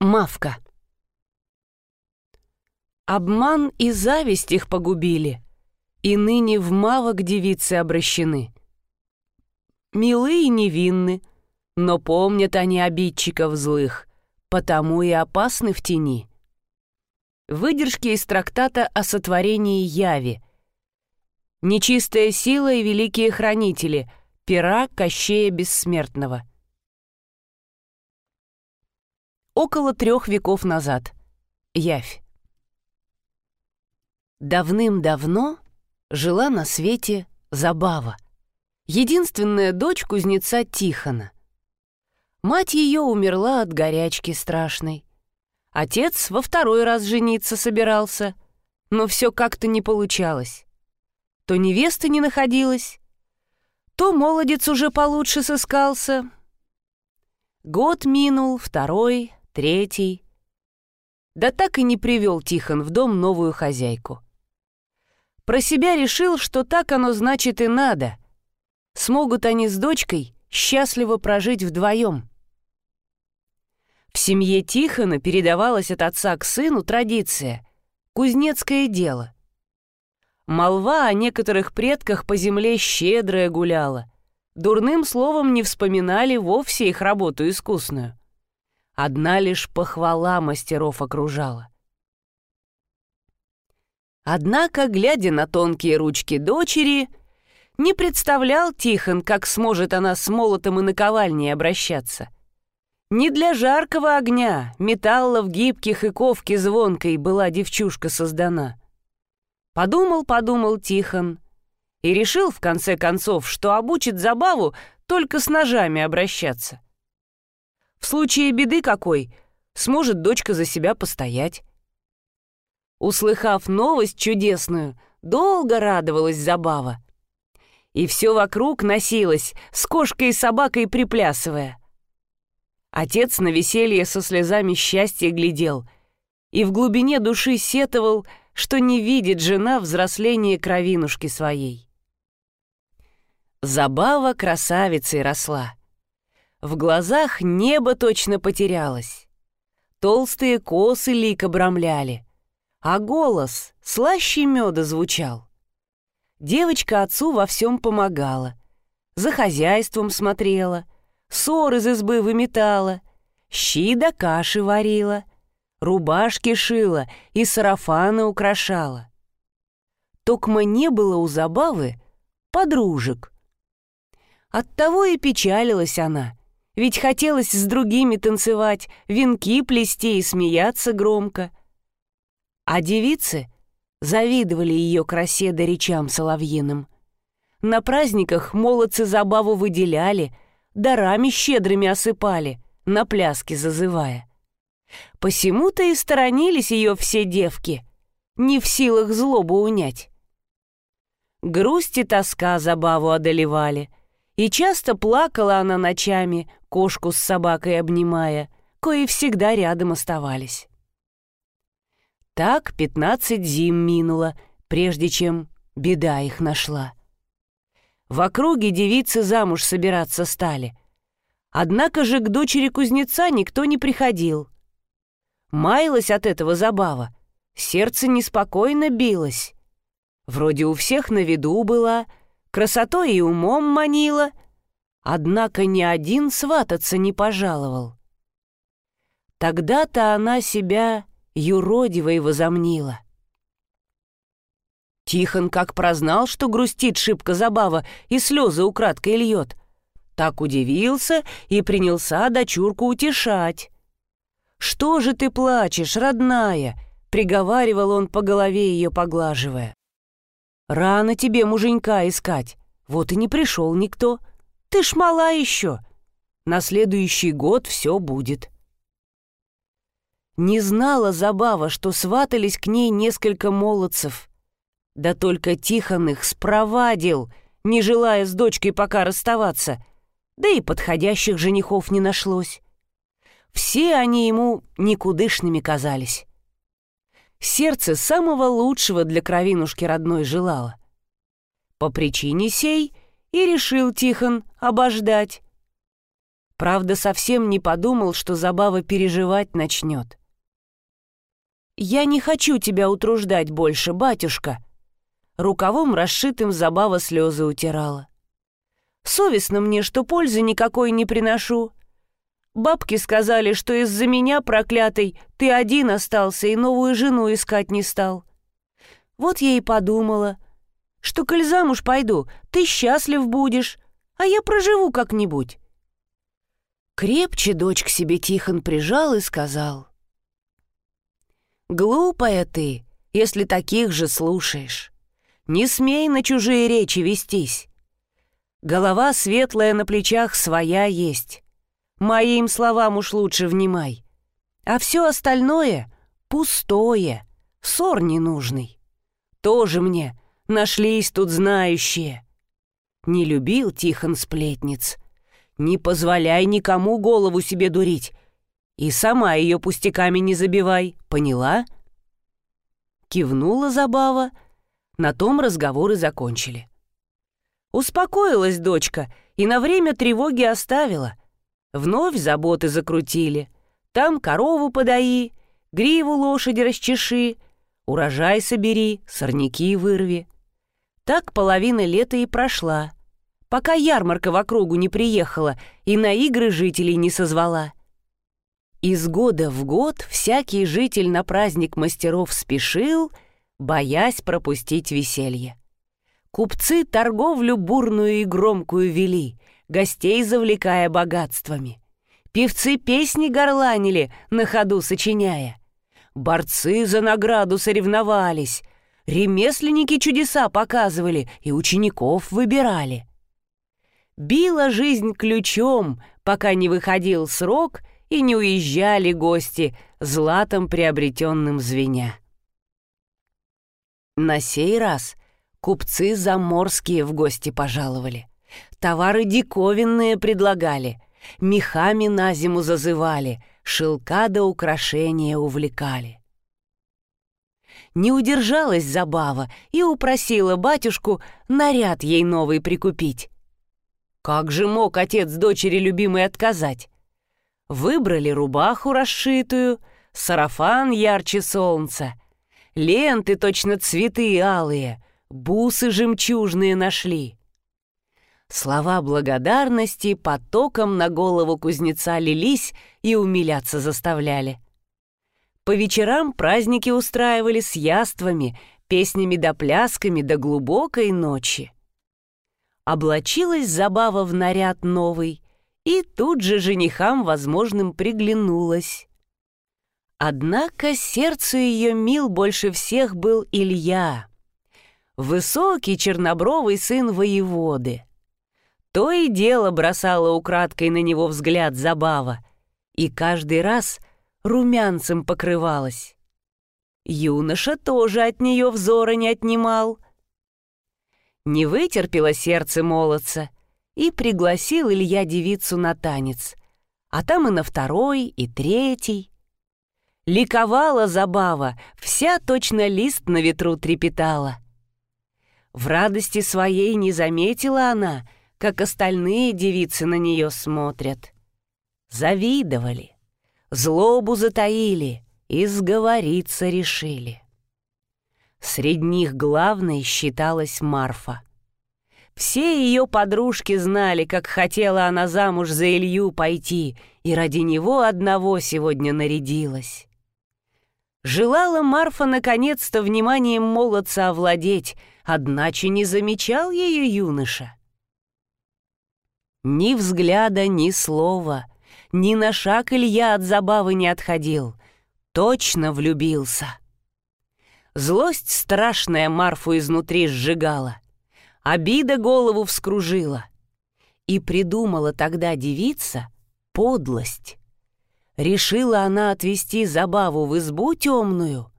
Мавка. Обман и зависть их погубили, и ныне в мавок девицы обращены. Милы и невинны, но помнят они обидчиков злых, потому и опасны в тени. Выдержки из трактата о сотворении Яви. Нечистая сила и великие хранители, пера Кощея Бессмертного. Около трех веков назад. Явь. Давным-давно жила на свете Забава, единственная дочь кузнеца Тихона. Мать ее умерла от горячки страшной. Отец во второй раз жениться собирался, но все как-то не получалось. То невесты не находилась, то молодец уже получше сыскался. Год минул, второй, третий. Да так и не привел Тихон в дом новую хозяйку. Про себя решил, что так оно значит и надо. Смогут они с дочкой счастливо прожить вдвоем. В семье Тихона передавалась от отца к сыну традиция — кузнецкое дело. Молва о некоторых предках по земле щедрая гуляла. Дурным словом не вспоминали вовсе их работу искусную. Одна лишь похвала мастеров окружала. Однако, глядя на тонкие ручки дочери, не представлял Тихон, как сможет она с молотом и наковальней обращаться. Не для жаркого огня, металлов гибких и ковки звонкой была девчушка создана. Подумал, подумал Тихон и решил, в конце концов, что обучит забаву только с ножами обращаться. В случае беды какой, сможет дочка за себя постоять. Услыхав новость чудесную, долго радовалась забава. И все вокруг носилось, с кошкой и собакой приплясывая. Отец на веселье со слезами счастья глядел и в глубине души сетовал, что не видит жена взросления кровинушки своей. Забава красавицей росла. В глазах небо точно потерялось. Толстые косы лик обрамляли а голос слаще меда звучал. Девочка отцу во всем помогала, за хозяйством смотрела, ссор из избы выметала, щи да каши варила, рубашки шила и сарафаны украшала. Токма не было у забавы подружек. Оттого и печалилась она, ведь хотелось с другими танцевать, венки плести и смеяться громко — а девицы завидовали ее красе да речам соловьиным. На праздниках молодцы забаву выделяли, дарами щедрыми осыпали, на пляски зазывая. Посему-то и сторонились ее все девки, не в силах злобу унять. Грусть и тоска забаву одолевали, и часто плакала она ночами, кошку с собакой обнимая, кои всегда рядом оставались. Так пятнадцать зим минуло, прежде чем беда их нашла. В округе девицы замуж собираться стали. Однако же к дочери кузнеца никто не приходил. Маялась от этого забава, сердце неспокойно билось. Вроде у всех на виду была, красотой и умом манила, однако ни один свататься не пожаловал. Тогда-то она себя юродивой возомнила. Тихон как прознал, что грустит шибко забава и слезы украдкой льет, так удивился и принялся дочурку утешать. «Что же ты плачешь, родная?» — приговаривал он по голове ее поглаживая. «Рано тебе муженька искать, вот и не пришел никто. Ты ж мала еще. На следующий год все будет». Не знала Забава, что сватались к ней несколько молодцев. Да только Тихон их спровадил, не желая с дочкой пока расставаться, да и подходящих женихов не нашлось. Все они ему никудышными казались. Сердце самого лучшего для кровинушки родной желало. По причине сей и решил Тихон обождать. Правда, совсем не подумал, что Забава переживать начнет. «Я не хочу тебя утруждать больше, батюшка», рукавом расшитым Забава слезы утирала. «Совестно мне, что пользы никакой не приношу. Бабки сказали, что из-за меня, проклятый, ты один остался и новую жену искать не стал. Вот я и подумала, что, коль замуж пойду, ты счастлив будешь, а я проживу как-нибудь». Крепче дочь к себе Тихон прижал и сказал. «Глупая ты, если таких же слушаешь. Не смей на чужие речи вестись. Голова светлая на плечах своя есть. Моим словам уж лучше внимай. А все остальное — пустое, ссор ненужный. Тоже мне нашлись тут знающие. Не любил Тихон сплетниц. Не позволяй никому голову себе дурить. И сама ее пустяками не забивай, поняла?» Кивнула Забава, — на том разговоры закончили. Успокоилась дочка и на время тревоги оставила. Вновь заботы закрутили. Там корову подаи, гриву лошади расчеши, урожай собери, сорняки вырви. Так половина лета и прошла, пока ярмарка в округу не приехала и на игры жителей не созвала. Из года в год всякий житель на праздник мастеров спешил — боясь пропустить веселье. Купцы торговлю бурную и громкую вели, гостей завлекая богатствами. Певцы песни горланили, на ходу сочиняя. Борцы за награду соревновались, ремесленники чудеса показывали и учеников выбирали. Била жизнь ключом, пока не выходил срок и не уезжали гости, златом приобретенным звеня. На сей раз купцы заморские в гости пожаловали. Товары диковинные предлагали, мехами на зиму зазывали, шелка до украшения увлекали. Не удержалась забава и упросила батюшку наряд ей новый прикупить. Как же мог отец дочери любимой отказать? Выбрали рубаху расшитую, сарафан ярче солнца — Ленты точно цветы алые, бусы жемчужные нашли. Слова благодарности потоком на голову кузнеца лились и умиляться заставляли. По вечерам праздники устраивали с яствами, песнями да плясками до глубокой ночи. Облачилась забава в наряд новый, и тут же женихам возможным приглянулась. Однако сердцу ее мил больше всех был Илья, высокий чернобровый сын воеводы. То и дело бросала украдкой на него взгляд забава, и каждый раз румянцем покрывалась. Юноша тоже от нее взора не отнимал. Не вытерпело сердце молодца, и пригласил Илья девицу на танец, а там и на второй, и третий — Ликовала забава, вся точно лист на ветру трепетала. В радости своей не заметила она, как остальные девицы на нее смотрят. Завидовали, злобу затаили и сговориться решили. Среди них главной считалась Марфа. Все ее подружки знали, как хотела она замуж за Илью пойти, и ради него одного сегодня нарядилась. Желала Марфа наконец-то вниманием молодца овладеть, одначе не замечал ее юноша. Ни взгляда, ни слова, ни на шаг Илья от забавы не отходил. Точно влюбился. Злость страшная Марфу изнутри сжигала. Обида голову вскружила. И придумала тогда девица подлость. Решила она отвезти забаву в избу темную,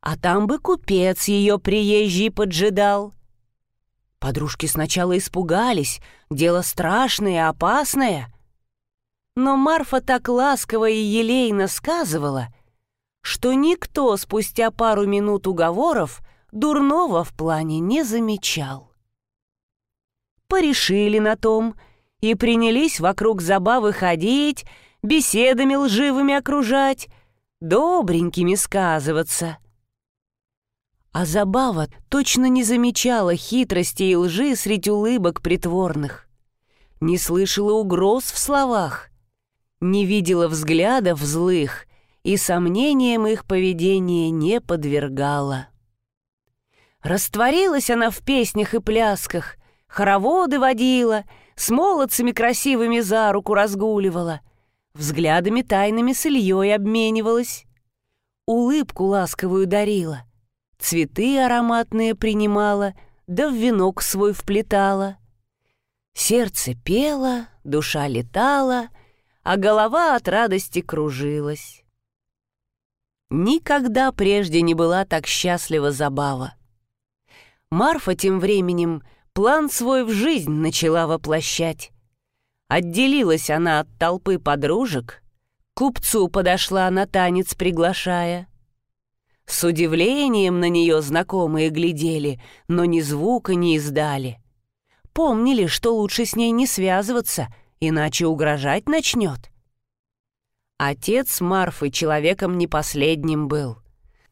а там бы купец ее приезжий поджидал. Подружки сначала испугались, дело страшное, опасное. Но Марфа так ласково и елейно сказывала, что никто спустя пару минут уговоров дурного в плане не замечал. Порешили на том, и принялись вокруг забавы ходить, беседами лживыми окружать, добренькими сказываться. А забава точно не замечала хитрости и лжи среди улыбок притворных, не слышала угроз в словах, не видела взглядов злых и сомнениям их поведения не подвергала. Растворилась она в песнях и плясках, хороводы водила, с молодцами красивыми за руку разгуливала, взглядами тайными с Ильей обменивалась, улыбку ласковую дарила, цветы ароматные принимала, да в венок свой вплетала. Сердце пело, душа летала, а голова от радости кружилась. Никогда прежде не была так счастлива забава. Марфа тем временем план свой в жизнь начала воплощать. Отделилась она от толпы подружек, купцу подошла на танец приглашая. С удивлением на нее знакомые глядели, но ни звука не издали. Помнили, что лучше с ней не связываться, иначе угрожать начнет. Отец Марфы человеком не последним был.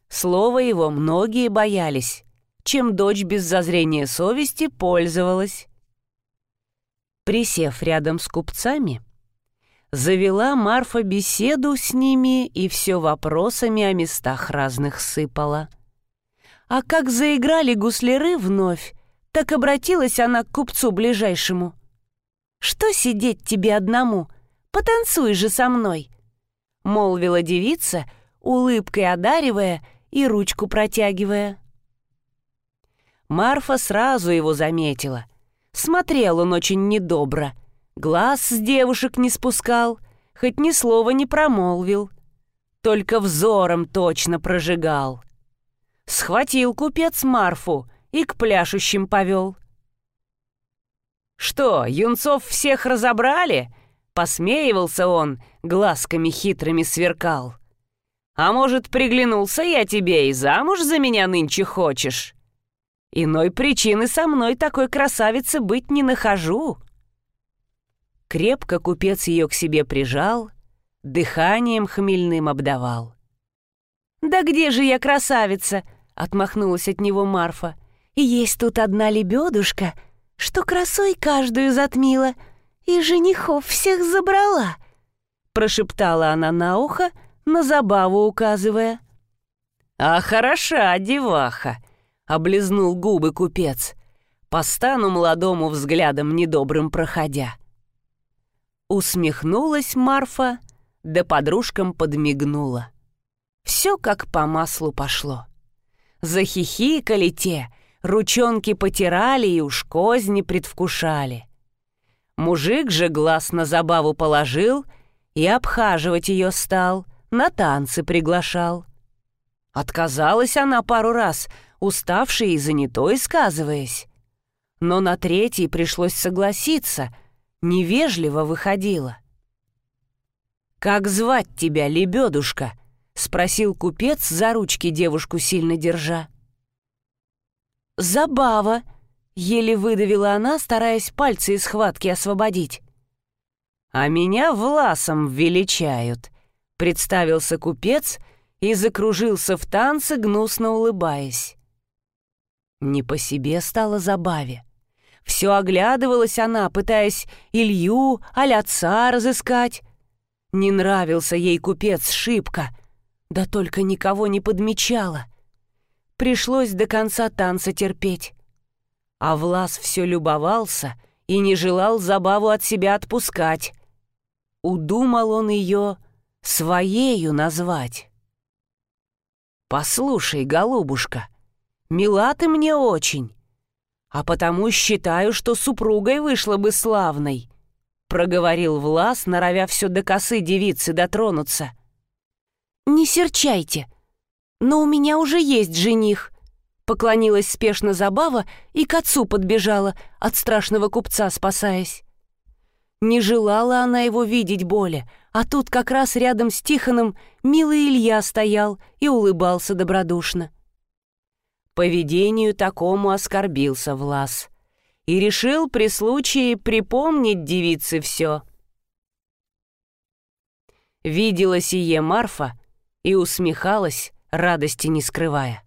Слово его многие боялись, чем дочь без зазрения совести пользовалась. Присев рядом с купцами, завела Марфа беседу с ними и все вопросами о местах разных сыпала. А как заиграли гусляры вновь, так обратилась она к купцу ближайшему. «Что сидеть тебе одному? Потанцуй же со мной!» Молвила девица, улыбкой одаривая и ручку протягивая. Марфа сразу его заметила. Смотрел он очень недобро. Глаз с девушек не спускал, хоть ни слова не промолвил. Только взором точно прожигал. Схватил купец Марфу и к пляшущим повел. «Что, юнцов всех разобрали?» Посмеивался он, глазками хитрыми сверкал. «А может, приглянулся я тебе и замуж за меня нынче хочешь?» Иной причины со мной такой красавицы быть не нахожу. Крепко купец ее к себе прижал, дыханием хмельным обдавал. «Да где же я красавица?» — отмахнулась от него Марфа. «Есть тут одна лебедушка, что красой каждую затмила и женихов всех забрала», — прошептала она на ухо, на забаву указывая. «А хороша деваха!» облизнул губы купец, по стану молодому взглядом недобрым проходя. Усмехнулась Марфа, да подружкам подмигнула. Все как по маслу пошло. Захихикали те, ручонки потирали и уж козни предвкушали. Мужик же глаз на забаву положил и обхаживать ее стал, на танцы приглашал. Отказалась она пару раз — уставшей и занятой сказываясь. Но на третий пришлось согласиться, невежливо выходила. «Как звать тебя, лебедушка?» — спросил купец, за ручки девушку сильно держа. «Забава!» — еле выдавила она, стараясь пальцы из схватки освободить. «А меня Власом величают», — представился купец и закружился в танце, гнусно улыбаясь. Не по себе стало забаве. Все оглядывалась она, пытаясь Илью, аль отца разыскать. Не нравился ей купец шибко, да только никого не подмечала. Пришлось до конца танца терпеть. А Влас все любовался и не желал забаву от себя отпускать. Удумал он ее своею назвать. «Послушай, голубушка», Мила ты мне очень, а потому считаю, что супругой вышла бы славной», — проговорил Влас, норовя все до косы девицы дотронуться. «Не серчайте, но у меня уже есть жених», — поклонилась спешно Забава и к отцу подбежала, от страшного купца спасаясь. Не желала она его видеть боли, а тут как раз рядом с Тихоном милый Илья стоял и улыбался добродушно. Поведению такому оскорбился Влас. и решил при случае припомнить девице все. Видела сие Марфа и усмехалась, радости не скрывая.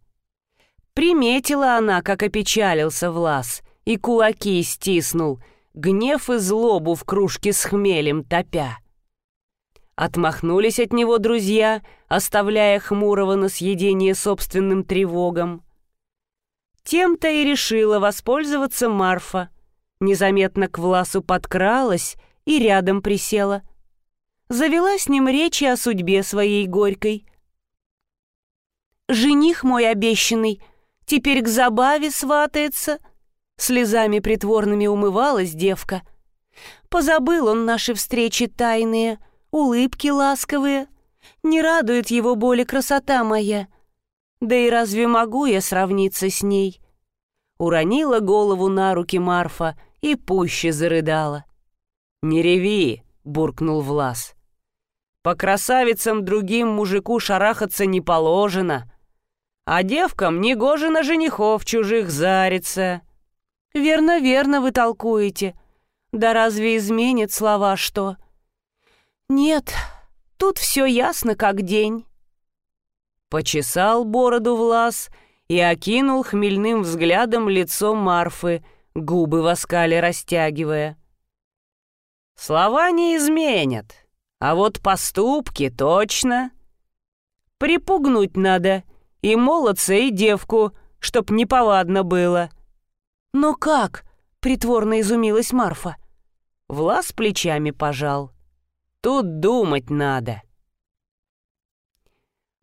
Приметила она, как опечалился Влас, и кулаки стиснул, гнев и злобу в кружке с хмелем топя. Отмахнулись от него друзья, оставляя хмурого на съедение собственным тревогам. Тем-то и решила воспользоваться Марфа. Незаметно к Власу подкралась и рядом присела. Завела с ним речи о судьбе своей горькой. «Жених мой обещанный теперь к забаве сватается», слезами притворными умывалась девка. Позабыл он наши встречи тайные — улыбки ласковые. Не радует его боли красота моя. Да и разве могу я сравниться с ней? Уронила голову на руки Марфа и пуще зарыдала. «Не реви!» — буркнул Влас. «По красавицам другим мужику шарахаться не положено, а девкам негоже на женихов чужих зариться». «Верно, верно вы толкуете. Да разве изменит слова что?» «Нет, тут все ясно, как день». Почесал бороду в лаз и окинул хмельным взглядом лицо Марфы, губы в оскале растягивая. «Слова не изменят, а вот поступки точно. Припугнуть надо и молодца, и девку, чтоб неповадно было». «Но как?» — притворно изумилась Марфа. Влас плечами пожал. Тут думать надо».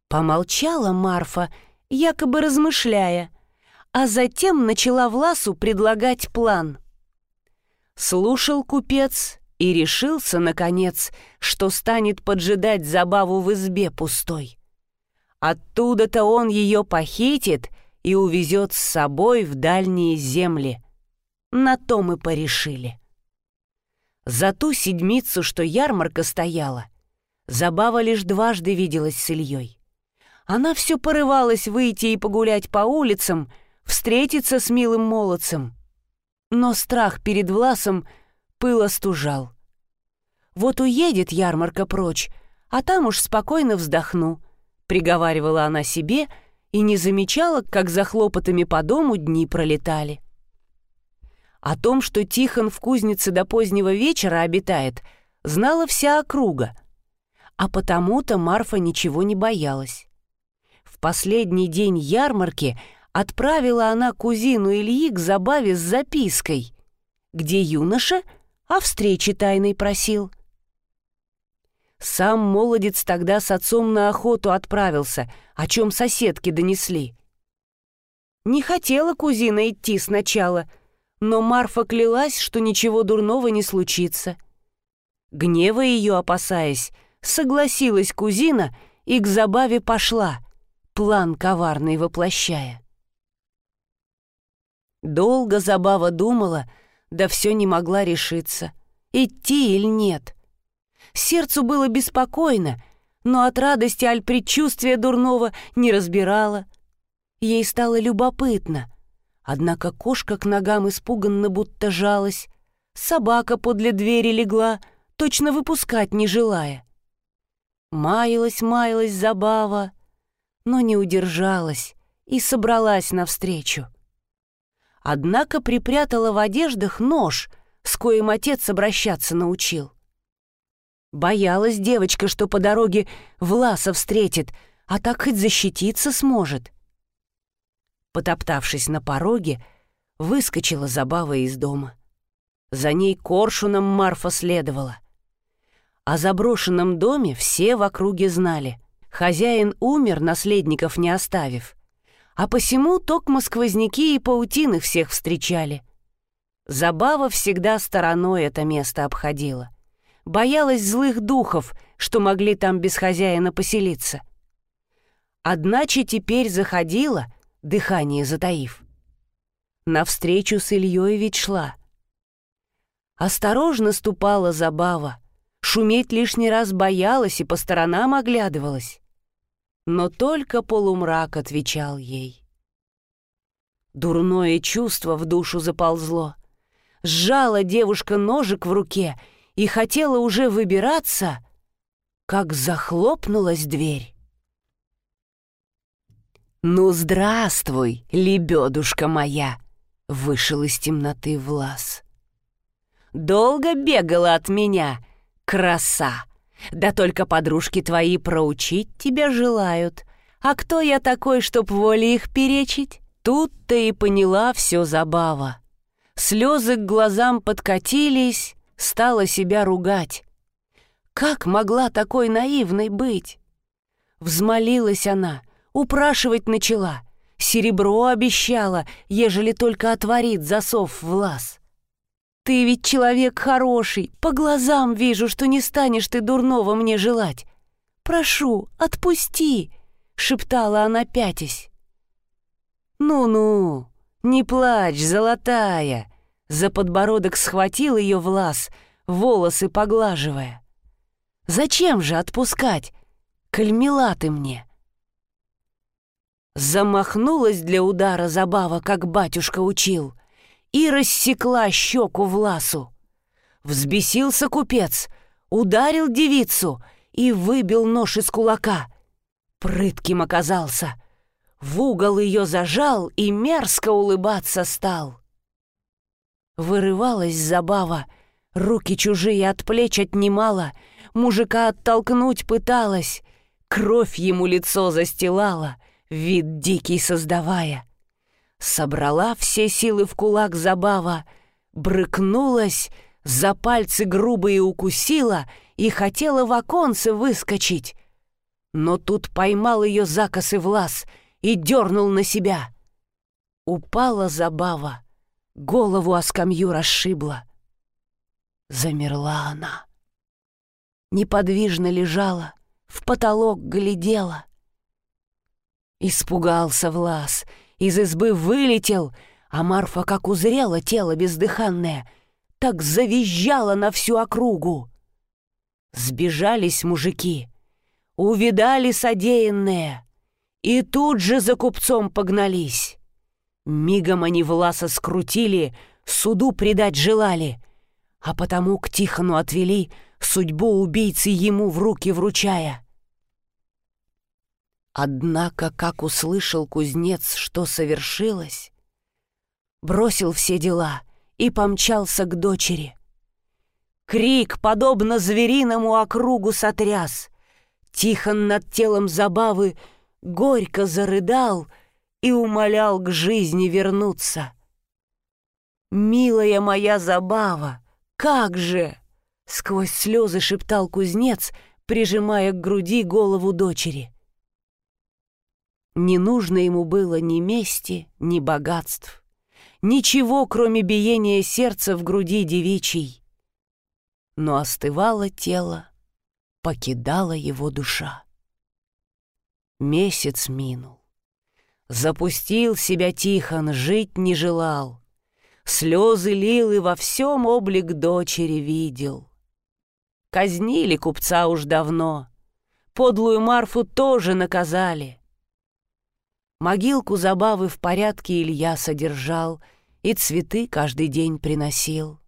Помолчала Марфа, якобы размышляя, а затем начала Власу предлагать план. Слушал купец и решился, наконец, что станет поджидать забаву в избе пустой. Оттуда-то он ее похитит и увезет с собой в дальние земли. На то мы порешили. За ту седмицу, что ярмарка стояла, Забава лишь дважды виделась с Ильей. Она все порывалась выйти и погулять по улицам, встретиться с милым молодцем. Но страх перед Власом пыл остужал. «Вот уедет ярмарка прочь, а там уж спокойно вздохну», — приговаривала она себе и не замечала, как за хлопотами по дому дни пролетали. О том, что Тихон в кузнице до позднего вечера обитает, знала вся округа. А потому-то Марфа ничего не боялась. В последний день ярмарки отправила она кузину Ильи к забаве с запиской, где юноша о встрече тайной просил. Сам молодец тогда с отцом на охоту отправился, о чем соседки донесли. Не хотела кузина идти сначала — но Марфа клялась, что ничего дурного не случится. Гнева ее опасаясь, согласилась кузина и к забаве пошла, план коварный воплощая. Долго забава думала, да все не могла решиться, идти или нет. Сердцу было беспокойно, но от радости аль предчувствия дурного не разбирала. Ей стало любопытно — Однако кошка к ногам испуганно будто жалась, собака подле двери легла, точно выпускать не желая. Маялась, маялась забава, но не удержалась и собралась навстречу. Однако припрятала в одеждах нож, с коим отец обращаться научил. Боялась девочка, что по дороге Власа встретит, а так хоть защититься сможет потоптавшись на пороге, выскочила забава из дома. За ней коршуном Марфа следовала. О заброшенном доме все в округе знали. Хозяин умер, наследников не оставив. А посему токмо сквозняки и паутины всех встречали. Забава всегда стороной это место обходила. Боялась злых духов, что могли там без хозяина поселиться. Одначе теперь заходила — дыхание затаив. Навстречу с Ильей ведь шла. Осторожно ступала забава, шуметь лишний раз боялась и по сторонам оглядывалась. Но только полумрак отвечал ей. Дурное чувство в душу заползло. Сжала девушка ножик в руке и хотела уже выбираться, как захлопнулась дверь. «Ну, здравствуй, лебедушка моя!» — вышел из темноты Влас. «Долго бегала от меня, краса! Да только подружки твои проучить тебя желают. А кто я такой, чтоб воле их перечить?» Тут-то и поняла все забава. Слезы к глазам подкатились, стала себя ругать. Как могла такой наивной быть? Взмолилась она, упрашивать начала. Серебро обещала, ежели только отворит засов в лаз. Ты ведь человек хороший, по глазам вижу, что не станешь ты дурного мне желать. Прошу, отпусти, шептала она пятясь. Ну-ну, не плачь, золотая. За подбородок схватил ее в лаз, волосы поглаживая. Зачем же отпускать? Коль мила ты мне. Замахнулась для удара забава, как батюшка учил, и рассекла щеку в ласу. Взбесился купец, ударил девицу и выбил нож из кулака. Прытким оказался. В угол ее зажал и мерзко улыбаться стал. Вырывалась забава, руки чужие от плеч отнимала, мужика оттолкнуть пыталась, кровь ему лицо застилала — вид дикий создавая. Собрала все силы в кулак забава, брыкнулась, за пальцы грубые укусила и хотела в оконце выскочить. Но тут поймал ее закосы в лаз и дернул на себя. Упала забава, голову о скамью расшибла. Замерла она. Неподвижно лежала, в потолок глядела — Испугался Влас, из избы вылетел, а Марфа, как узрела тело бездыханное, так завизжала на всю округу. Сбежались мужики, увидали содеянное, и тут же за купцом погнались. Мигом они Власа скрутили, суду предать желали, а потому к Тихону отвели, судьбу убийцы ему в руки вручая. Однако, как услышал кузнец, что совершилось, бросил все дела и помчался к дочери. Крик, подобно звериному округу, сотряс. Тихон над телом забавы горько зарыдал и умолял к жизни вернуться. «Милая моя забава, как же!» — сквозь слезы шептал кузнец, прижимая к груди голову дочери. Не нужно ему было ни мести, ни богатств. Ничего, кроме биения сердца в груди девичьей. Но остывало тело, покидала его душа. Месяц минул. Запустил себя Тихон, жить не желал. Слезы лил и во всем облик дочери видел. Казнили купца уж давно. Подлую Марфу тоже наказали. Могилку забавы в порядке Илья содержал и цветы каждый день приносил.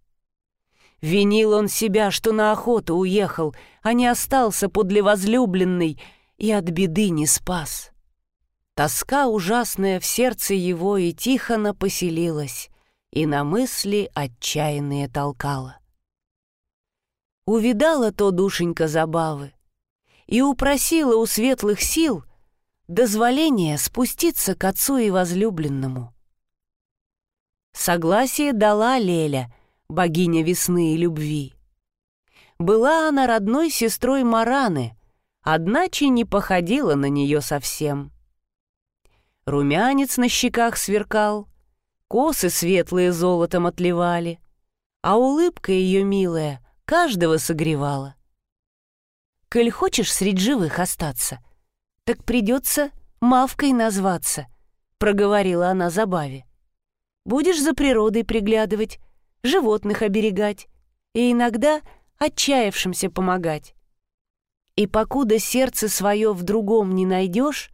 Винил он себя, что на охоту уехал, а не остался подле возлюбленной и от беды не спас. Тоска ужасная в сердце его и Тихона поселилась, и на мысли отчаянные толкала. Увидала то душенька забавы и упросила у светлых сил дозволение спуститься к отцу и возлюбленному. Согласие дала Леля, богиня весны и любви. Была она родной сестрой Мараны, одначе не походила на нее совсем. Румянец на щеках сверкал, косы светлые золотом отливали, а улыбка ее милая каждого согревала. «Коль хочешь средь живых остаться, так придется Мавкой назваться», — проговорила она забаве. «Будешь за природой приглядывать, животных оберегать и иногда отчаявшимся помогать. И покуда сердце свое в другом не найдешь,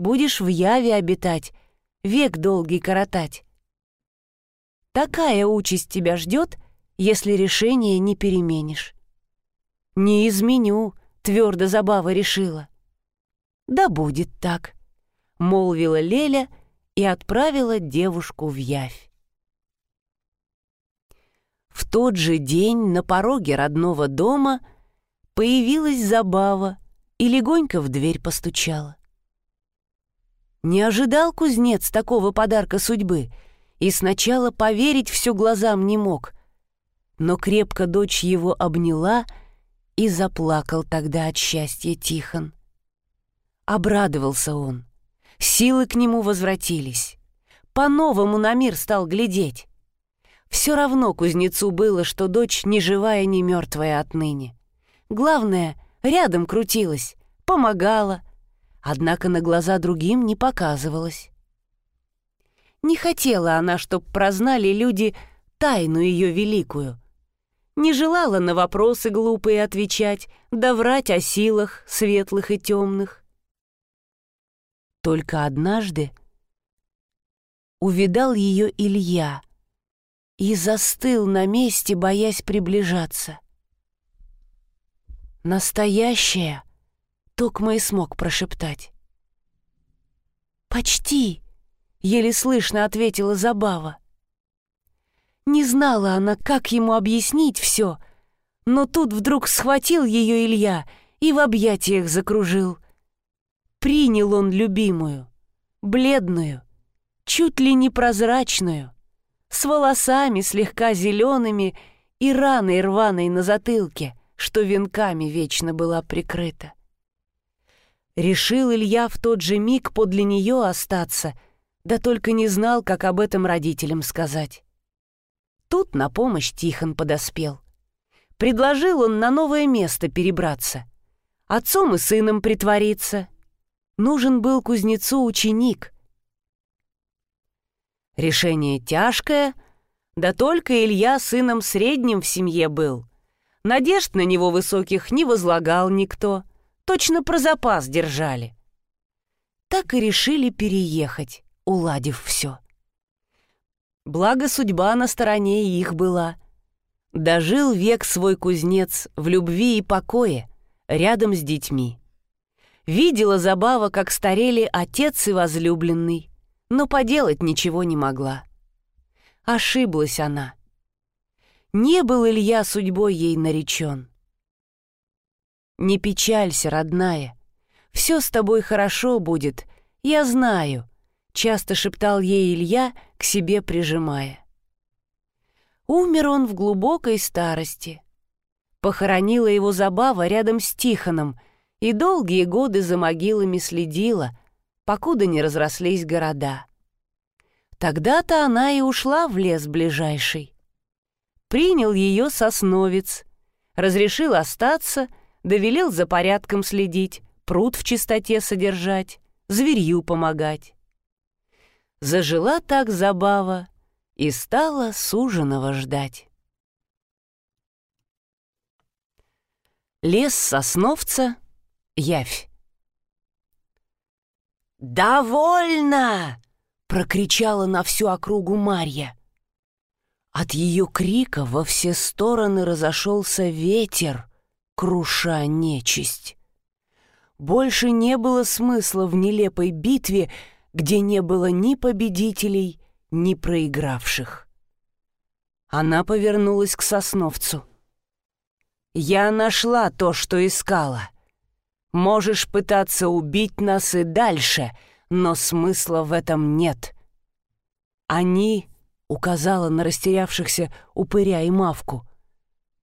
будешь в яве обитать, век долгий коротать». Такая участь тебя ждет, если решение не переменишь. «Не изменю», — твердо забава решила. «Да будет так», — молвила Леля и отправила девушку в явь. В тот же день на пороге родного дома появилась забава и легонько в дверь постучала. Не ожидал кузнец такого подарка судьбы и сначала поверить все глазам не мог, но крепко дочь его обняла и заплакал тогда от счастья Тихон. Обрадовался он, силы к нему возвратились, по-новому на мир стал глядеть. Все равно кузнецу было, что дочь ни живая, ни мертвая отныне. Главное, рядом крутилась, помогала, однако на глаза другим не показывалась. Не хотела она, чтоб прознали люди тайну ее великую. Не желала на вопросы глупые отвечать, да врать о силах светлых и темных. Только однажды увидал ее Илья — и застыл на месте, боясь приближаться. «Настоящая!» — Токма и смог прошептать. «Почти!» — еле слышно ответила Забава. Не знала она, как ему объяснить все, но тут вдруг схватил ее Илья и в объятиях закружил. Принял он любимую, бледную, чуть ли не прозрачную, с волосами слегка зелеными и раной рваной на затылке, что венками вечно была прикрыта. Решил Илья в тот же миг подле нее остаться, да только не знал, как об этом родителям сказать. Тут на помощь Тихон подоспел. Предложил он на новое место перебраться, отцом и сыном притвориться. Нужен был кузнецу ученик — Решение тяжкое, да только Илья сыном средним в семье был. Надежд на него высоких не возлагал никто, точно про запас держали. Так и решили переехать, уладив все. Благо судьба на стороне их была. Дожил век свой кузнец в любви и покое, рядом с детьми. Видела забава, как старели отец и возлюбленный но поделать ничего не могла. Ошиблась она. Не был Илья судьбой ей наречен. «Не печалься, родная, все с тобой хорошо будет, я знаю», — часто шептал ей Илья, к себе прижимая. Умер он в глубокой старости. Похоронила его забава рядом с Тихоном и долгие годы за могилами следила, покуда не разрослись города. Тогда-то она и ушла в лес ближайший. Принял ее сосновец, разрешил остаться, довелел за порядком следить, пруд в чистоте содержать, зверью помогать. Зажила так забава и стала суженого ждать. Лес сосновца — явь. «Довольно!» — прокричала на всю округу Марья. От ее крика во все стороны разошелся ветер, круша нечисть. Больше не было смысла в нелепой битве, где не было ни победителей, ни проигравших. Она повернулась к сосновцу. «Я нашла то, что искала. Можешь пытаться убить нас и дальше, но смысла в этом нет. Они, — указала на растерявшихся упыря и мавку, —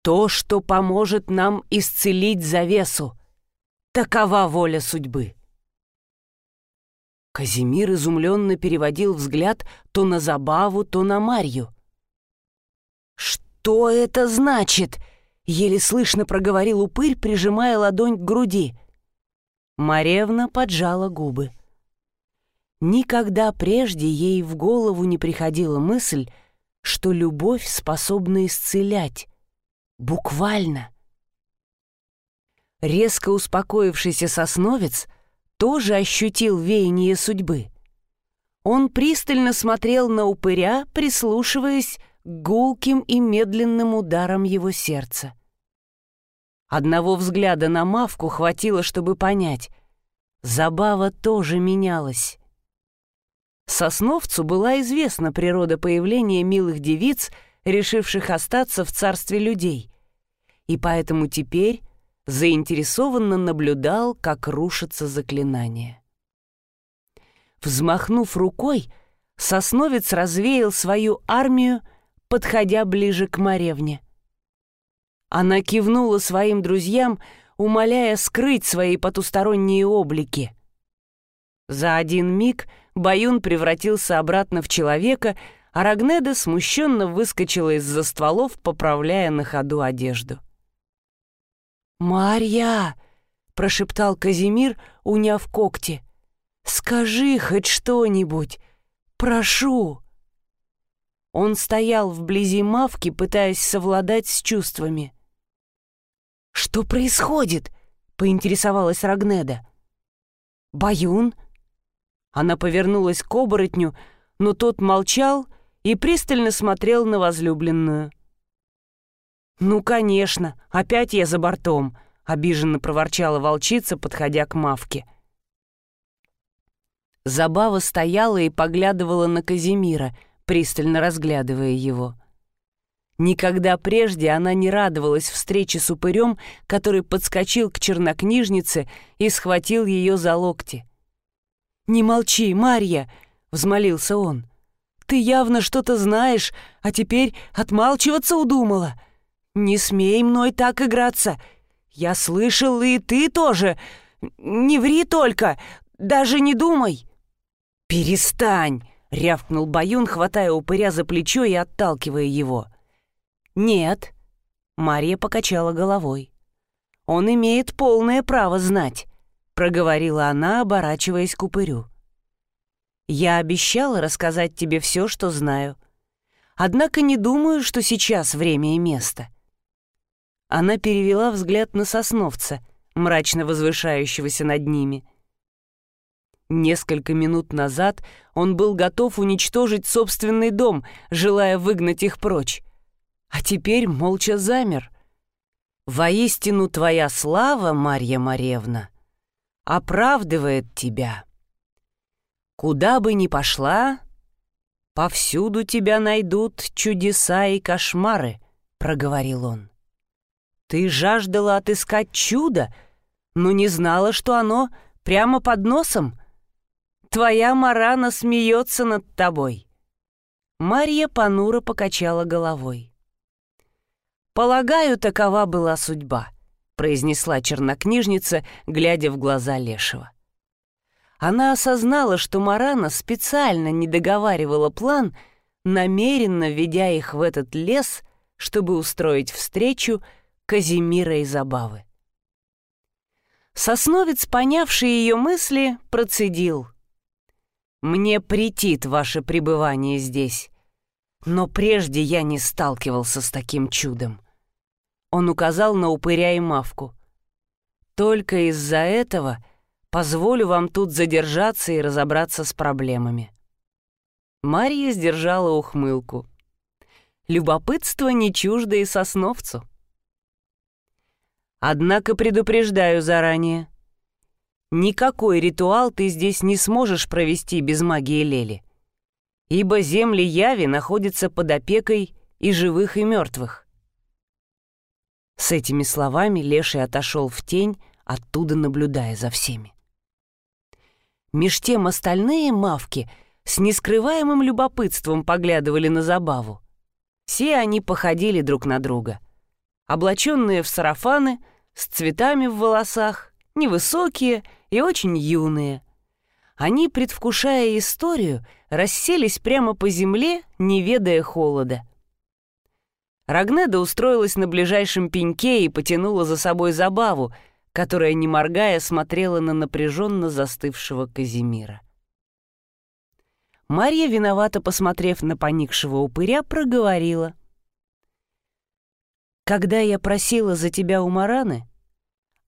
то, что поможет нам исцелить завесу. Такова воля судьбы. Казимир изумленно переводил взгляд то на Забаву, то на Марью. «Что это значит?» — еле слышно проговорил упырь, прижимая ладонь к груди — Маревна поджала губы. Никогда прежде ей в голову не приходила мысль, что любовь способна исцелять. Буквально. Резко успокоившийся сосновец тоже ощутил веяние судьбы. Он пристально смотрел на упыря, прислушиваясь к гулким и медленным ударам его сердца. Одного взгляда на Мавку хватило, чтобы понять. Забава тоже менялась. Сосновцу была известна природа появления милых девиц, решивших остаться в царстве людей, и поэтому теперь заинтересованно наблюдал, как рушится заклинание. Взмахнув рукой, сосновец развеял свою армию, подходя ближе к Маревне. Она кивнула своим друзьям, умоляя скрыть свои потусторонние облики. За один миг Баюн превратился обратно в человека, а Рагнеда смущенно выскочила из-за стволов, поправляя на ходу одежду. «Марья!» — прошептал Казимир, уняв когти. «Скажи хоть что-нибудь! Прошу!» Он стоял вблизи Мавки, пытаясь совладать с чувствами. «Что происходит?» — поинтересовалась Рагнеда. «Баюн?» Она повернулась к оборотню, но тот молчал и пристально смотрел на возлюбленную. «Ну, конечно, опять я за бортом», — обиженно проворчала волчица, подходя к Мавке. Забава стояла и поглядывала на Казимира, пристально разглядывая его. — Никогда прежде она не радовалась встрече с упырем, который подскочил к чернокнижнице и схватил ее за локти. «Не молчи, Марья!» — взмолился он. «Ты явно что-то знаешь, а теперь отмалчиваться удумала. Не смей мной так играться. Я слышал, и ты тоже. Не ври только, даже не думай!» «Перестань!» — рявкнул Баюн, хватая упыря за плечо и отталкивая его. — «Нет», — Мария покачала головой. «Он имеет полное право знать», — проговорила она, оборачиваясь к упырю. «Я обещала рассказать тебе все, что знаю. Однако не думаю, что сейчас время и место». Она перевела взгляд на сосновца, мрачно возвышающегося над ними. Несколько минут назад он был готов уничтожить собственный дом, желая выгнать их прочь а теперь молча замер. Воистину твоя слава, Марья Маревна, оправдывает тебя. Куда бы ни пошла, повсюду тебя найдут чудеса и кошмары, проговорил он. Ты жаждала отыскать чудо, но не знала, что оно прямо под носом. Твоя Марана смеется над тобой. Марья понуро покачала головой. «Полагаю, такова была судьба», — произнесла чернокнижница, глядя в глаза Лешего. Она осознала, что Марана специально не договаривала план, намеренно ведя их в этот лес, чтобы устроить встречу Казимира и Забавы. Сосновец, понявший ее мысли, процедил. «Мне претит ваше пребывание здесь, но прежде я не сталкивался с таким чудом. Он указал на упыря и мавку. «Только из-за этого позволю вам тут задержаться и разобраться с проблемами». Марья сдержала ухмылку. Любопытство не чуждо и сосновцу. Однако предупреждаю заранее. Никакой ритуал ты здесь не сможешь провести без магии Лели, ибо земли Яви находятся под опекой и живых, и мертвых. С этими словами Леший отошел в тень, оттуда наблюдая за всеми. Меж тем остальные мавки с нескрываемым любопытством поглядывали на забаву. Все они походили друг на друга. Облаченные в сарафаны, с цветами в волосах, невысокие и очень юные. Они, предвкушая историю, расселись прямо по земле, не ведая холода. Рагнеда устроилась на ближайшем пеньке и потянула за собой забаву, которая, не моргая, смотрела на напряженно застывшего Казимира. Марья, виновато посмотрев на поникшего упыря, проговорила. «Когда я просила за тебя у Мараны,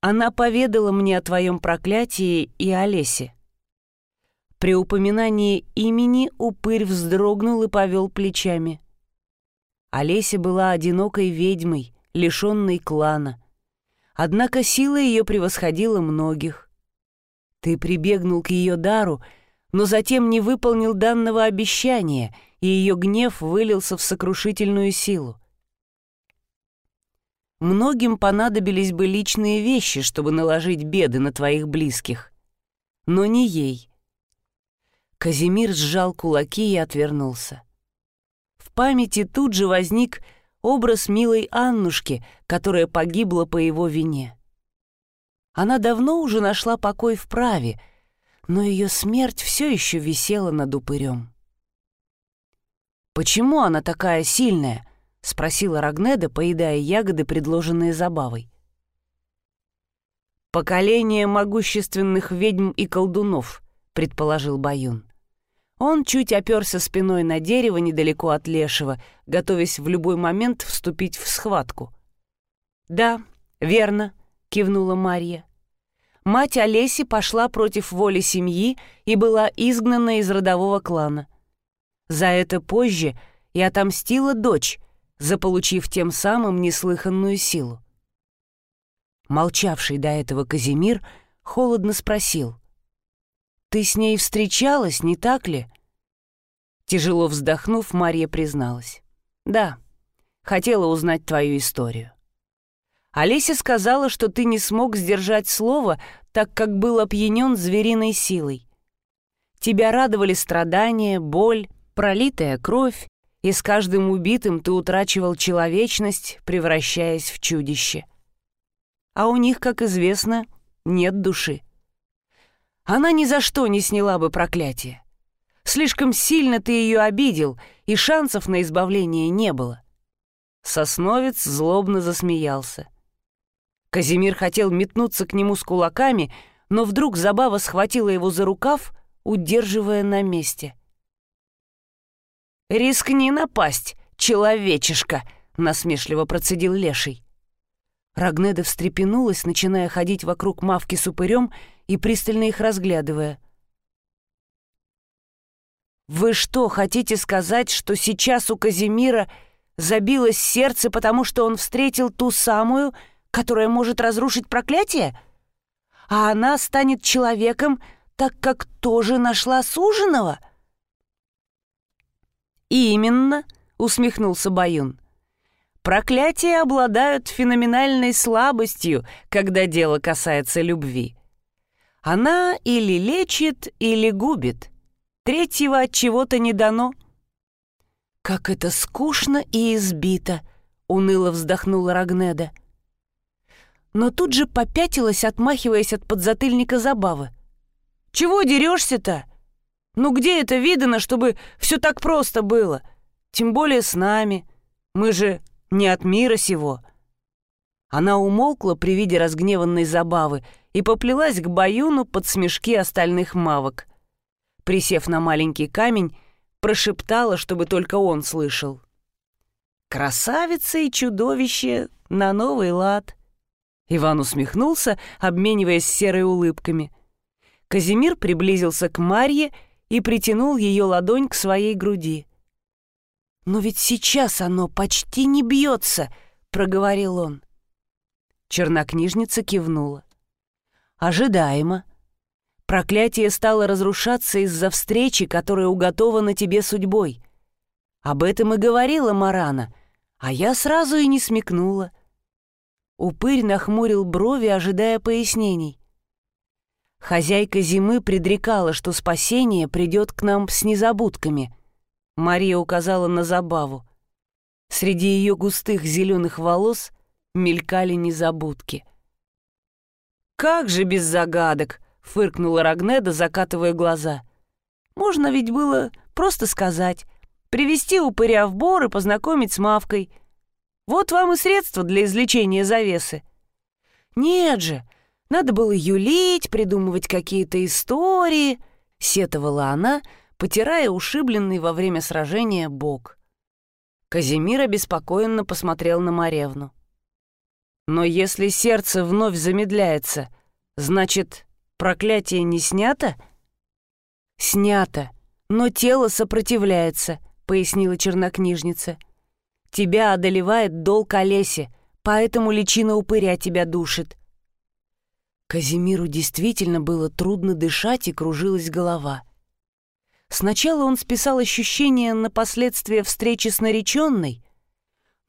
она поведала мне о твоем проклятии и Олесе. При упоминании имени упырь вздрогнул и повел плечами. Олеся была одинокой ведьмой, лишенной клана. Однако сила ее превосходила многих. Ты прибегнул к ее дару, но затем не выполнил данного обещания, и ее гнев вылился в сокрушительную силу. Многим понадобились бы личные вещи, чтобы наложить беды на твоих близких. Но не ей. Казимир сжал кулаки и отвернулся. В памяти тут же возник образ милой Аннушки, которая погибла по его вине. Она давно уже нашла покой в праве, но ее смерть все еще висела над упырем. «Почему она такая сильная?» — спросила Рагнеда, поедая ягоды, предложенные забавой. «Поколение могущественных ведьм и колдунов», — предположил Баюн. Он чуть оперся спиной на дерево недалеко от Лешего, готовясь в любой момент вступить в схватку. «Да, верно», — кивнула Марья. Мать Олеси пошла против воли семьи и была изгнана из родового клана. За это позже и отомстила дочь, заполучив тем самым неслыханную силу. Молчавший до этого Казимир холодно спросил. «Ты с ней встречалась, не так ли?» Тяжело вздохнув, Марья призналась. «Да, хотела узнать твою историю. Олеся сказала, что ты не смог сдержать слово, так как был опьянен звериной силой. Тебя радовали страдания, боль, пролитая кровь, и с каждым убитым ты утрачивал человечность, превращаясь в чудище. А у них, как известно, нет души. Она ни за что не сняла бы проклятие. Слишком сильно ты ее обидел, и шансов на избавление не было. Сосновец злобно засмеялся. Казимир хотел метнуться к нему с кулаками, но вдруг Забава схватила его за рукав, удерживая на месте. «Рискни напасть, человечишка!» — насмешливо процедил Леший. Рагнеда встрепенулась, начиная ходить вокруг мавки с упырем и пристально их разглядывая. «Вы что, хотите сказать, что сейчас у Казимира забилось сердце, потому что он встретил ту самую, которая может разрушить проклятие? А она станет человеком, так как тоже нашла суженого?» «Именно», — усмехнулся Баюн. «Проклятия обладают феноменальной слабостью, когда дело касается любви. Она или лечит, или губит. Третьего от чего-то не дано». «Как это скучно и избито», — уныло вздохнула Рагнеда. Но тут же попятилась, отмахиваясь от подзатыльника забавы. «Чего дерешься-то? Ну где это видано, чтобы все так просто было? Тем более с нами. Мы же не от мира сего». Она умолкла при виде разгневанной забавы и поплелась к Баюну под смешки остальных мавок. Присев на маленький камень, прошептала, чтобы только он слышал. «Красавица и чудовище на новый лад!» Иван усмехнулся, обмениваясь серой улыбками. Казимир приблизился к Марье и притянул ее ладонь к своей груди. «Но ведь сейчас оно почти не бьется», — проговорил он. Чернокнижница кивнула. «Ожидаемо. Проклятие стало разрушаться из-за встречи, которая уготована тебе судьбой. Об этом и говорила Марана, а я сразу и не смекнула». Упырь нахмурил брови, ожидая пояснений. Хозяйка зимы предрекала, что спасение придет к нам с незабудками. Мария указала на забаву. Среди ее густых зеленых волос мелькали незабудки. «Как же без загадок!» — фыркнула Рагнеда, закатывая глаза. «Можно ведь было просто сказать, привести упыря в бор и познакомить с Мавкой. Вот вам и средство для излечения завесы». «Нет же, надо было юлить, придумывать какие-то истории, сетовала она, потирая ушибленный во время сражения бок. Казимир обеспокоенно посмотрел на Маревну. «Но если сердце вновь замедляется, значит, проклятие не снято?» «Снято, но тело сопротивляется», — пояснила чернокнижница. «Тебя одолевает долг Олесе, поэтому личина упыря тебя душит». Казимиру действительно было трудно дышать и кружилась голова. Сначала он списал ощущения на последствия встречи с нареченной,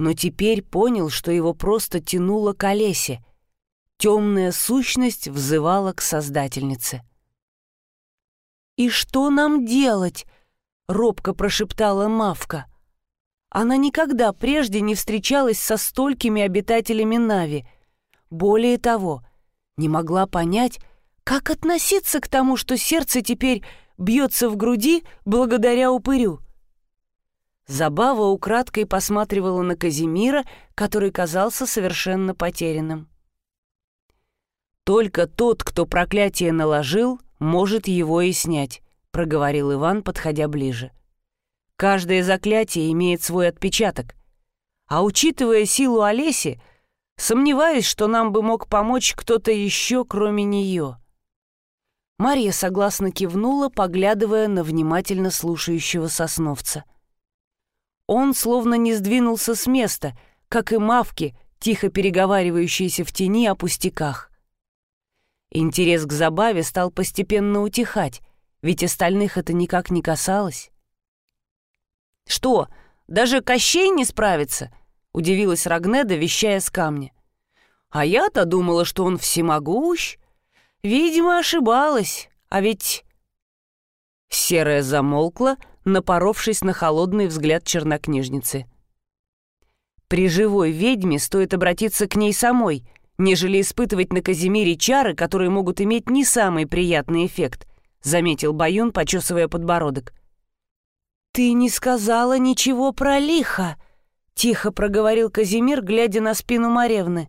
но теперь понял, что его просто тянуло к Олесе. Темная сущность взывала к Создательнице. «И что нам делать?» — робко прошептала Мавка. Она никогда прежде не встречалась со столькими обитателями Нави. Более того, не могла понять, как относиться к тому, что сердце теперь бьется в груди благодаря упырю. Забава украдкой посматривала на Казимира, который казался совершенно потерянным. «Только тот, кто проклятие наложил, может его и снять», — проговорил Иван, подходя ближе. «Каждое заклятие имеет свой отпечаток. А учитывая силу Олеси, сомневаюсь, что нам бы мог помочь кто-то еще, кроме нее». Марья согласно кивнула, поглядывая на внимательно слушающего сосновца. Он словно не сдвинулся с места, как и мавки, тихо переговаривающиеся в тени о пустяках. Интерес к забаве стал постепенно утихать, ведь остальных это никак не касалось. «Что, даже Кощей не справится?» — удивилась Рагнеда, вещая с камня. «А я-то думала, что он всемогущ, Видимо, ошибалась, а ведь...» Серая замолкла, напоровшись на холодный взгляд чернокнижницы. «При живой ведьме стоит обратиться к ней самой, нежели испытывать на Казимире чары, которые могут иметь не самый приятный эффект», заметил Баюн, почесывая подбородок. «Ты не сказала ничего про лихо», — тихо проговорил Казимир, глядя на спину Маревны.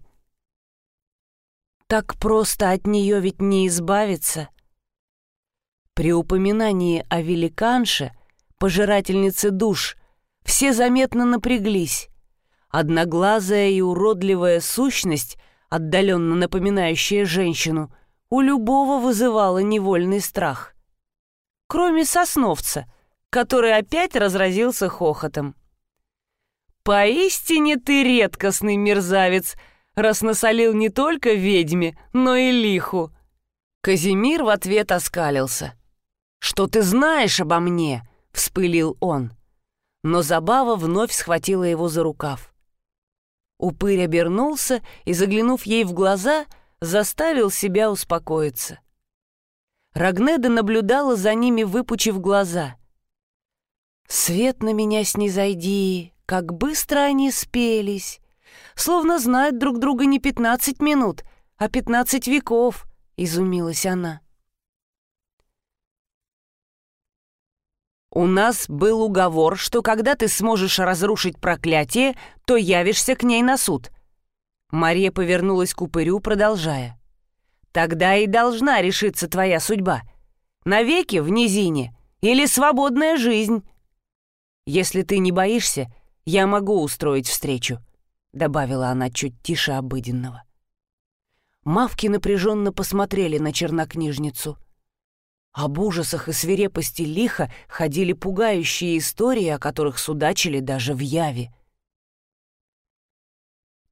Так просто от нее ведь не избавиться. При упоминании о великанше, пожирательнице душ, все заметно напряглись. Одноглазая и уродливая сущность, отдаленно напоминающая женщину, у любого вызывала невольный страх. Кроме сосновца, который опять разразился хохотом. «Поистине ты редкостный мерзавец!» раз насолил не только ведьме, но и лиху. Казимир в ответ оскалился. «Что ты знаешь обо мне?» — вспылил он. Но Забава вновь схватила его за рукав. Упырь обернулся и, заглянув ей в глаза, заставил себя успокоиться. Рагнеда наблюдала за ними, выпучив глаза. «Свет на меня снизойди, как быстро они спелись!» словно знают друг друга не пятнадцать минут, а пятнадцать веков», — изумилась она. «У нас был уговор, что когда ты сможешь разрушить проклятие, то явишься к ней на суд». Мария повернулась к упырю, продолжая. «Тогда и должна решиться твоя судьба. Навеки в низине или свободная жизнь. Если ты не боишься, я могу устроить встречу. — добавила она чуть тише обыденного. Мавки напряженно посмотрели на чернокнижницу. Об ужасах и свирепости лиха ходили пугающие истории, о которых судачили даже в Яве.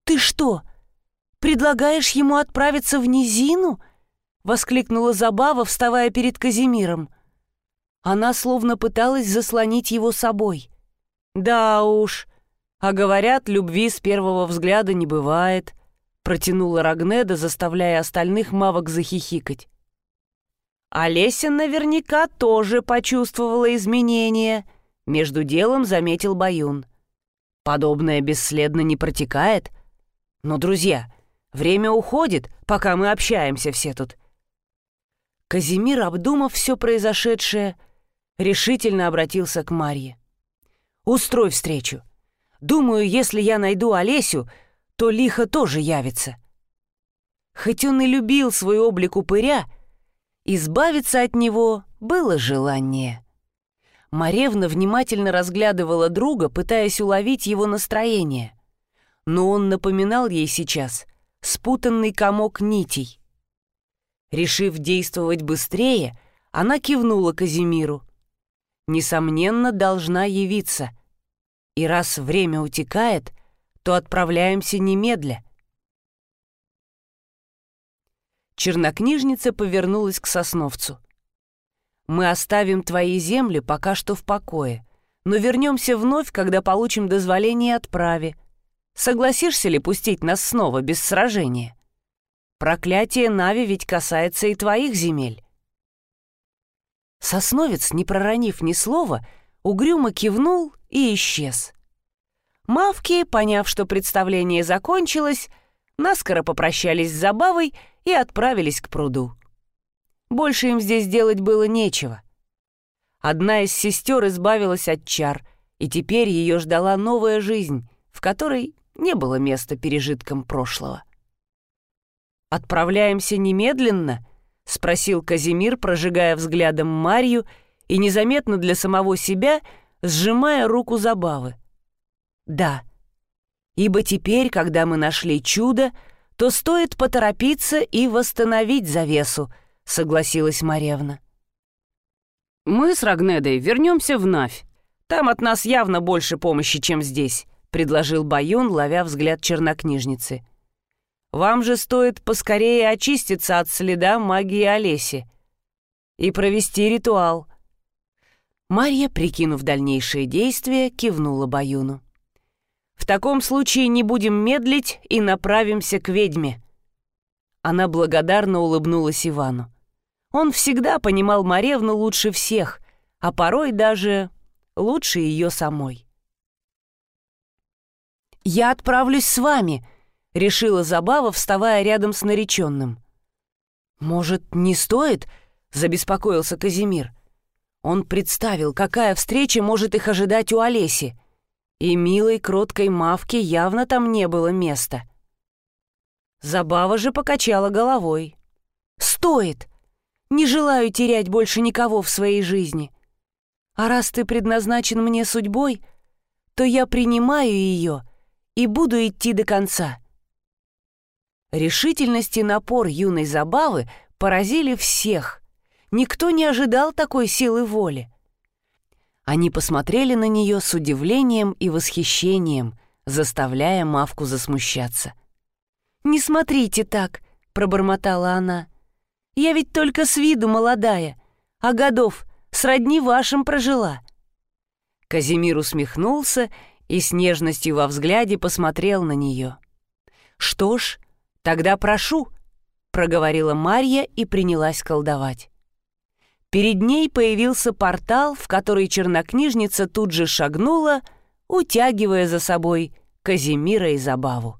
«Ты что, предлагаешь ему отправиться в низину?» — воскликнула Забава, вставая перед Казимиром. Она словно пыталась заслонить его собой. «Да уж, а говорят, любви с первого взгляда не бывает, протянула Рагнеда, заставляя остальных мавок захихикать. Олеся наверняка тоже почувствовала изменения, между делом заметил Баюн. Подобное бесследно не протекает. Но, друзья, время уходит, пока мы общаемся все тут. Казимир, обдумав все произошедшее, решительно обратился к Марье. «Устрой встречу. Думаю, если я найду Олесю, то лихо тоже явится. Хоть он и любил свой облик упыря, избавиться от него было желание. Маревна внимательно разглядывала друга, пытаясь уловить его настроение. Но он напоминал ей сейчас спутанный комок нитей. Решив действовать быстрее, Она кивнула Казимиру. Несомненно, должна явиться. И раз время утекает, то отправляемся немедля. Чернокнижница повернулась к Сосновцу. «Мы оставим твои земли пока что в покое, но вернемся вновь, когда получим дозволение отправе. Согласишься ли пустить нас снова без сражения? Проклятие Нави ведь касается и твоих земель». Сосновец, не проронив ни слова, угрюмо кивнул и исчез. Мавки, поняв, что представление закончилось, наскоро попрощались с забавой и отправились к пруду. Больше им здесь делать было нечего. Одна из сестер избавилась от чар, и теперь ее ждала новая жизнь, в которой не было места пережиткам прошлого. «Отправляемся немедленно?» — спросил Казимир, прожигая взглядом Марью и незаметно для самого себя сжимая руку забавы. «Да, ибо теперь, когда мы нашли чудо, то стоит поторопиться и восстановить завесу», — согласилась Маревна. «Мы с Рагнедой вернемся в Навь. Там от нас явно больше помощи, чем здесь», — предложил Баюн, ловя взгляд чернокнижницы. «Вам же стоит поскорее очиститься от следа магии Олеси и провести ритуал». Марья, прикинув дальнейшие действия, кивнула Баюну. В таком случае не будем медлить и направимся к ведьме». Она благодарно улыбнулась Ивану. Он всегда понимал Маревну лучше всех, а порой даже лучше ее самой. «Я отправлюсь с вами», — решила Забава, вставая рядом с нареченным. «Может, не стоит?» — забеспокоился Казимир. Он представил, какая встреча может их ожидать у Олеси и милой кроткой мавке явно там не было места. Забава же покачала головой. «Стоит! Не желаю терять больше никого в своей жизни. А раз ты предназначен мне судьбой, то я принимаю ее и буду идти до конца». Решительность и напор юной Забавы поразили всех. Никто не ожидал такой силы воли. Они посмотрели на нее с удивлением и восхищением, заставляя Мавку засмущаться. «Не смотрите так», — пробормотала она. «Я ведь только с виду молодая, а годов сродни вашим прожила». Казимир усмехнулся и с нежностью во взгляде посмотрел на нее. «Что ж, тогда прошу», — проговорила Марья и принялась колдовать. Перед ней появился портал, в который чернокнижница тут же шагнула, утягивая за собой Казимира и Забаву.